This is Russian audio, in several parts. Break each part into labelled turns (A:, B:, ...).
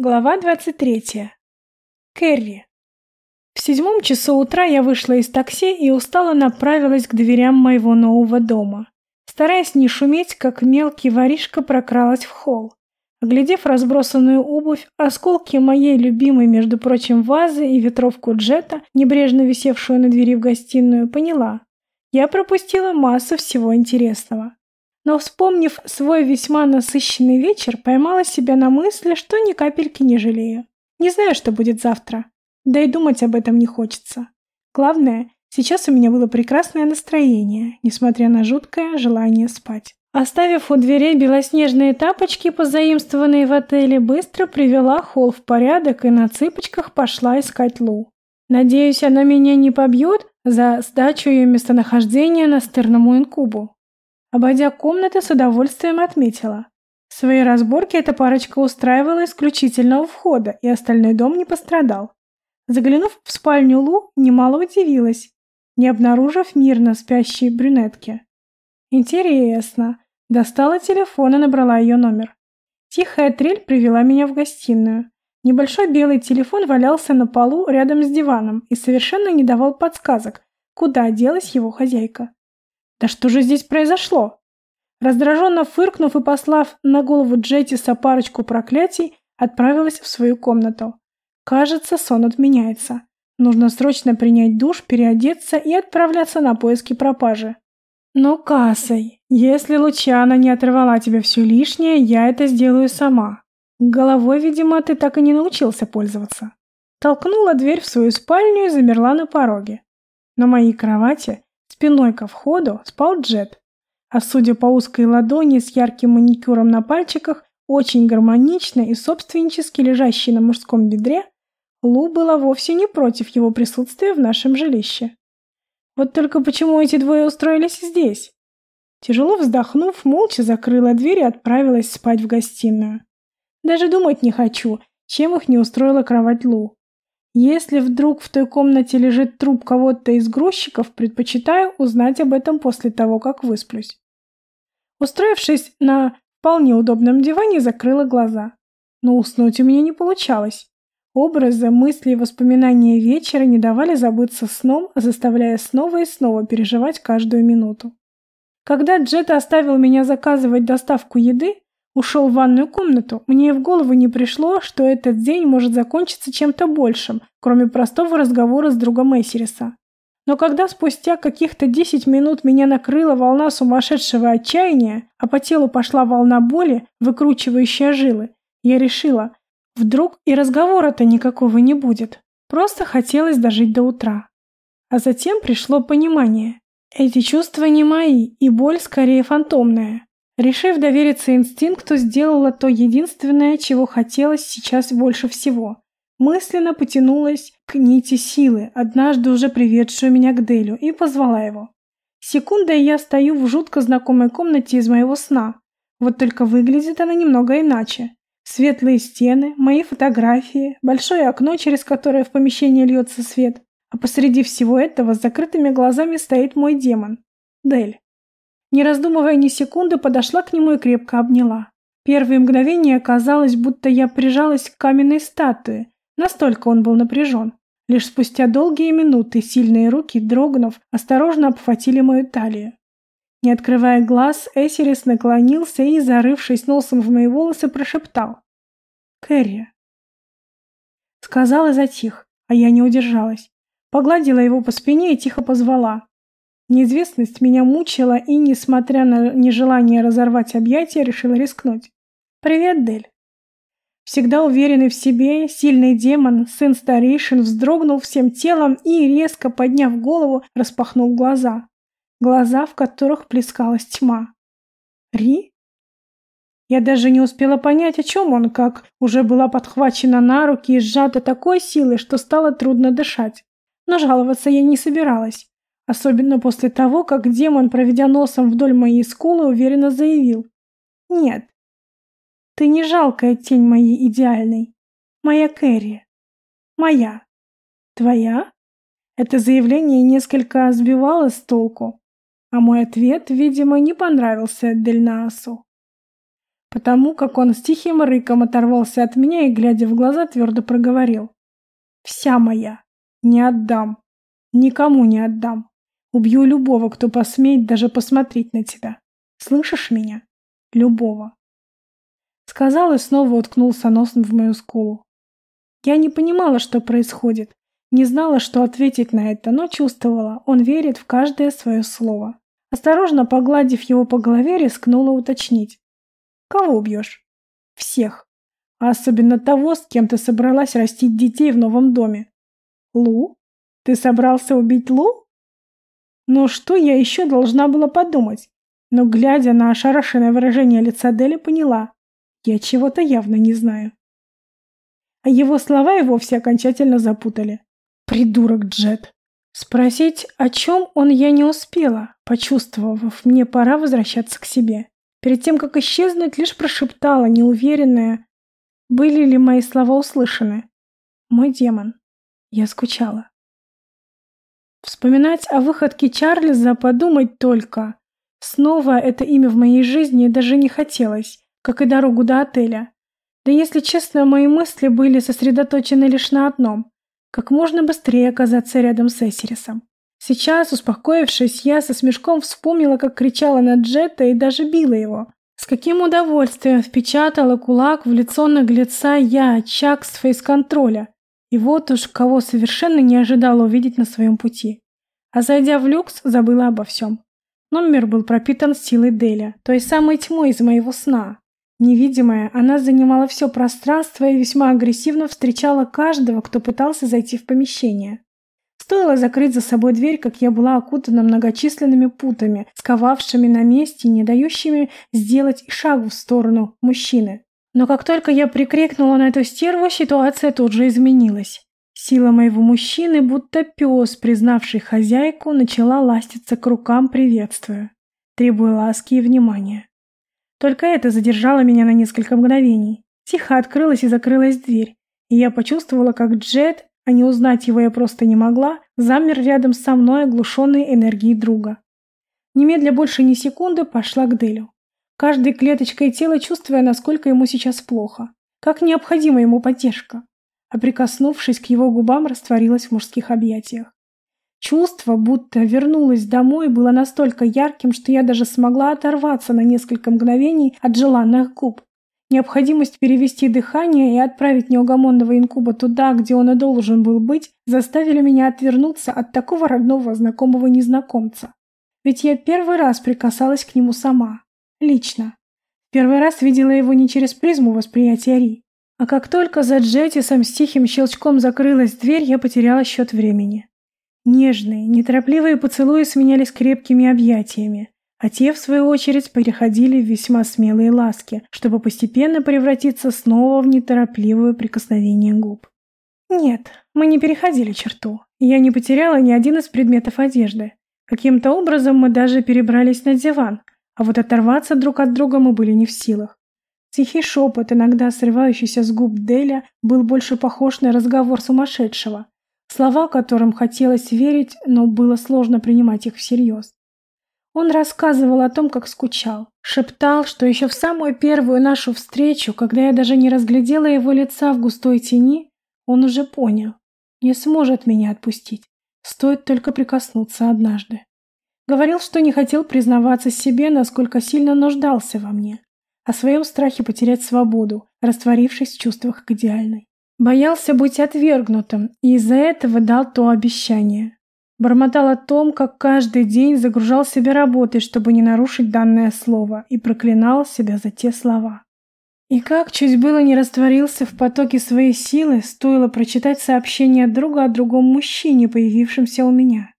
A: Глава 23. Кэрри. В седьмом часу утра я вышла из такси и устало направилась к дверям моего нового дома. Стараясь не шуметь, как мелкий воришка прокралась в холл. Оглядев разбросанную обувь, осколки моей любимой, между прочим, вазы и ветровку джета, небрежно висевшую на двери в гостиную, поняла. Я пропустила массу всего интересного но, вспомнив свой весьма насыщенный вечер, поймала себя на мысли, что ни капельки не жалею. Не знаю, что будет завтра. Да и думать об этом не хочется. Главное, сейчас у меня было прекрасное настроение, несмотря на жуткое желание спать. Оставив у дверей белоснежные тапочки, позаимствованные в отеле, быстро привела холл в порядок и на цыпочках пошла искать Лу. Надеюсь, она меня не побьет за сдачу ее местонахождения на стырному инкубу. Обойдя комнаты, с удовольствием отметила. Свои разборки эта парочка устраивала исключительно у входа, и остальной дом не пострадал. Заглянув в спальню Лу, немало удивилась, не обнаружив мирно спящей брюнетки. Интересно. Достала телефон и набрала ее номер. Тихая трель привела меня в гостиную. Небольшой белый телефон валялся на полу рядом с диваном и совершенно не давал подсказок, куда делась его хозяйка. Да что же здесь произошло? Раздраженно фыркнув и послав на голову Джеттиса парочку проклятий, отправилась в свою комнату. Кажется, сон отменяется. Нужно срочно принять душ, переодеться и отправляться на поиски пропажи. Но, Кассой, если Лучана не оторвала тебе все лишнее, я это сделаю сама. Головой, видимо, ты так и не научился пользоваться. Толкнула дверь в свою спальню и замерла на пороге. На моей кровати Спиной ко входу спал Джет, а судя по узкой ладони с ярким маникюром на пальчиках, очень гармонично и собственнически лежащей на мужском бедре, Лу была вовсе не против его присутствия в нашем жилище. Вот только почему эти двое устроились здесь? Тяжело вздохнув, молча закрыла дверь и отправилась спать в гостиную. Даже думать не хочу, чем их не устроила кровать Лу. Если вдруг в той комнате лежит труп кого-то из грузчиков, предпочитаю узнать об этом после того, как высплюсь. Устроившись на вполне удобном диване, закрыла глаза. Но уснуть у меня не получалось. Образы, мысли и воспоминания вечера не давали забыться сном, заставляя снова и снова переживать каждую минуту. Когда Джет оставил меня заказывать доставку еды, ушел в ванную комнату, мне в голову не пришло, что этот день может закончиться чем-то большим, кроме простого разговора с другом Эсириса. Но когда спустя каких-то 10 минут меня накрыла волна сумасшедшего отчаяния, а по телу пошла волна боли, выкручивающая жилы, я решила, вдруг и разговора-то никакого не будет. Просто хотелось дожить до утра. А затем пришло понимание. Эти чувства не мои, и боль скорее фантомная. Решив довериться инстинкту, сделала то единственное, чего хотелось сейчас больше всего. Мысленно потянулась к нити силы, однажды уже приведшую меня к Делю, и позвала его. Секунда, и я стою в жутко знакомой комнате из моего сна. Вот только выглядит она немного иначе. Светлые стены, мои фотографии, большое окно, через которое в помещение льется свет. А посреди всего этого с закрытыми глазами стоит мой демон. Дель. Не раздумывая ни секунды, подошла к нему и крепко обняла. Первые мгновения казалось, будто я прижалась к каменной статуе, настолько он был напряжен. Лишь спустя долгие минуты сильные руки, дрогнув, осторожно обхватили мою талию. Не открывая глаз, Эсерис наклонился и, зарывшись носом в мои волосы, прошептал. «Кэрри». Сказал и затих, а я не удержалась. Погладила его по спине и тихо позвала. Неизвестность меня мучила, и, несмотря на нежелание разорвать объятия, решила рискнуть. «Привет, Дель». Всегда уверенный в себе, сильный демон, сын старейшин, вздрогнул всем телом и, резко подняв голову, распахнул глаза. Глаза, в которых плескалась тьма. «Ри?» Я даже не успела понять, о чем он, как уже была подхвачена на руки и сжата такой силой, что стало трудно дышать. Но жаловаться я не собиралась. Особенно после того, как демон, проведя носом вдоль моей скулы, уверенно заявил. «Нет, ты не жалкая тень моей идеальной. Моя Кэрри. Моя. Твоя?» Это заявление несколько сбивало с толку, а мой ответ, видимо, не понравился Дельнаасу. потому как он с тихим рыком оторвался от меня и, глядя в глаза, твердо проговорил. «Вся моя. Не отдам. Никому не отдам. Убью любого, кто посмеет даже посмотреть на тебя. Слышишь меня? Любого». Сказал и снова уткнулся носом в мою скулу. Я не понимала, что происходит, не знала, что ответить на это, но чувствовала, он верит в каждое свое слово. Осторожно погладив его по голове, рискнула уточнить. Кого убьешь? Всех. А особенно того, с кем ты собралась растить детей в новом доме. Лу? Ты собрался убить Лу? Ну что я еще должна была подумать? Но, глядя на ошарашенное выражение лица Дели, поняла. Я чего-то явно не знаю. А его слова и вовсе окончательно запутали. Придурок Джет. Спросить, о чем он я не успела, почувствовав, мне пора возвращаться к себе. Перед тем, как исчезнуть, лишь прошептала, неуверенная, были ли мои слова услышаны. Мой демон. Я скучала. Вспоминать о выходке Чарльза, подумать только. Снова это имя в моей жизни даже не хотелось, как и дорогу до отеля. Да если честно, мои мысли были сосредоточены лишь на одном – как можно быстрее оказаться рядом с Эсерисом. Сейчас, успокоившись, я со смешком вспомнила, как кричала на Джета и даже била его. С каким удовольствием впечатала кулак в лицо наглеца я, Чак с фейс-контроля. И вот уж кого совершенно не ожидала увидеть на своем пути. А зайдя в люкс, забыла обо всем. Номер был пропитан силой Деля, той самой тьмой из моего сна. Невидимая, она занимала все пространство и весьма агрессивно встречала каждого, кто пытался зайти в помещение. Стоило закрыть за собой дверь, как я была окутана многочисленными путами, сковавшими на месте и не дающими сделать шагу в сторону мужчины. Но как только я прикрикнула на эту стерву, ситуация тут же изменилась. Сила моего мужчины, будто пес, признавший хозяйку, начала ластиться к рукам, приветствуя, требуя ласки и внимания. Только это задержало меня на несколько мгновений. Тихо открылась и закрылась дверь, и я почувствовала, как Джет а не узнать его я просто не могла, замер рядом со мной, оглушенный энергией друга. Немедля больше ни секунды пошла к Делю. Каждой клеточкой тела чувствуя, насколько ему сейчас плохо, как необходима ему поддержка. А прикоснувшись к его губам, растворилась в мужских объятиях. Чувство, будто вернулась домой, было настолько ярким, что я даже смогла оторваться на несколько мгновений от желанных губ. Необходимость перевести дыхание и отправить неугомонного инкуба туда, где он и должен был быть, заставили меня отвернуться от такого родного знакомого незнакомца. Ведь я первый раз прикасалась к нему сама. Лично. Первый раз видела его не через призму восприятия Ри. А как только за Джетисом с тихим щелчком закрылась дверь, я потеряла счет времени. Нежные, неторопливые поцелуи сменялись крепкими объятиями а те, в свою очередь, переходили в весьма смелые ласки, чтобы постепенно превратиться снова в неторопливое прикосновение губ. Нет, мы не переходили черту. Я не потеряла ни один из предметов одежды. Каким-то образом мы даже перебрались на диван, а вот оторваться друг от друга мы были не в силах. Тихий шепот, иногда срывающийся с губ Деля, был больше похож на разговор сумасшедшего. Слова, которым хотелось верить, но было сложно принимать их всерьез. Он рассказывал о том, как скучал. Шептал, что еще в самую первую нашу встречу, когда я даже не разглядела его лица в густой тени, он уже понял. Не сможет меня отпустить. Стоит только прикоснуться однажды. Говорил, что не хотел признаваться себе, насколько сильно нуждался во мне. О своем страхе потерять свободу, растворившись в чувствах к идеальной. Боялся быть отвергнутым, и из-за этого дал то обещание. Бормотал о том, как каждый день загружал себя работой, чтобы не нарушить данное слово, и проклинал себя за те слова. И как чуть было не растворился в потоке своей силы, стоило прочитать сообщение друга о другом мужчине, появившемся у меня.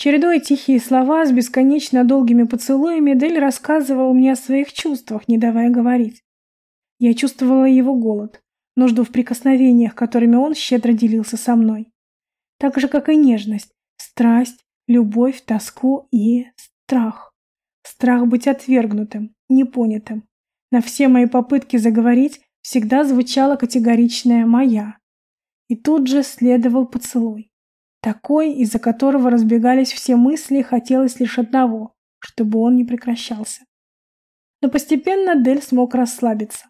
A: Чередуя тихие слова с бесконечно долгими поцелуями, Дель рассказывал мне о своих чувствах, не давая говорить. Я чувствовала его голод, нужду в прикосновениях, которыми он щедро делился со мной. Так же, как и нежность, Страсть, любовь, тоску и страх. Страх быть отвергнутым, непонятым. На все мои попытки заговорить всегда звучала категоричная «моя». И тут же следовал поцелуй. Такой, из-за которого разбегались все мысли, хотелось лишь одного, чтобы он не прекращался. Но постепенно Дель смог расслабиться.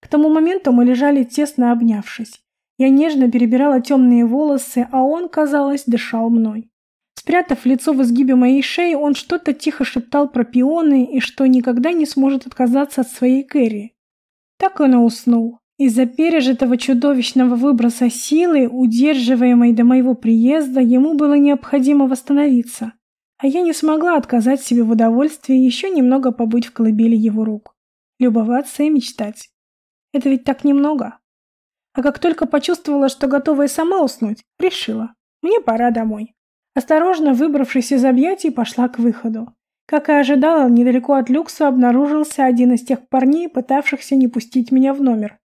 A: К тому моменту мы лежали тесно обнявшись. Я нежно перебирала темные волосы, а он, казалось, дышал мной. Спрятав лицо в изгибе моей шеи, он что-то тихо шептал про пионы и что никогда не сможет отказаться от своей Кэрри. Так он и уснул. Из-за пережитого чудовищного выброса силы, удерживаемой до моего приезда, ему было необходимо восстановиться. А я не смогла отказать себе в удовольствии еще немного побыть в колыбели его рук. Любоваться и мечтать. Это ведь так немного. А как только почувствовала, что готова и сама уснуть, решила. Мне пора домой. Осторожно выбравшись из объятий, пошла к выходу. Как и ожидала, недалеко от люкса обнаружился один из тех парней, пытавшихся не пустить меня в номер.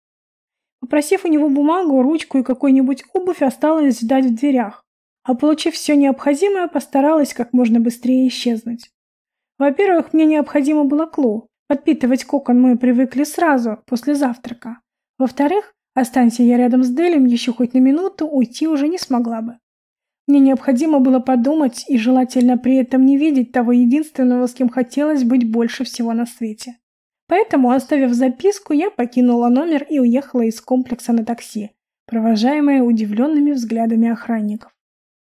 A: Попросив у него бумагу, ручку и какую-нибудь обувь, осталось ждать в дверях, а получив все необходимое, постаралась как можно быстрее исчезнуть. Во-первых, мне необходимо было клу. Подпитывать кокон мы привыкли сразу, после завтрака. Во-вторых, останься я рядом с Делем еще хоть на минуту, уйти уже не смогла бы. Мне необходимо было подумать и желательно при этом не видеть того единственного, с кем хотелось быть больше всего на свете. Поэтому, оставив записку, я покинула номер и уехала из комплекса на такси, провожаемая удивленными взглядами охранников.